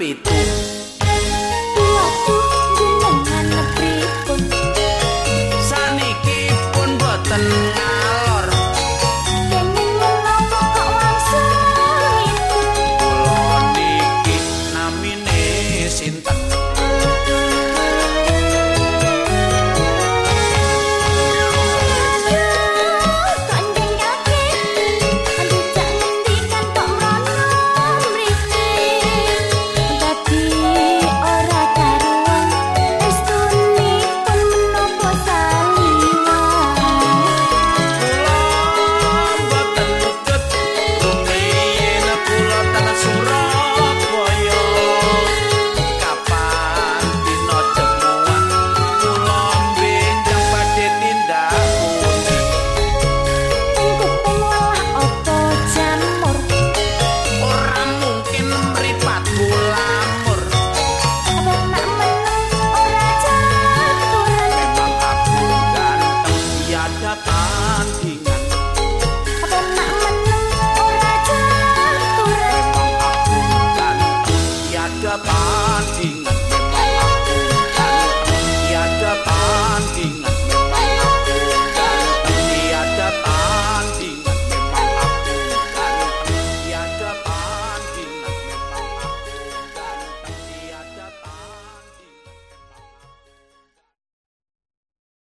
pitu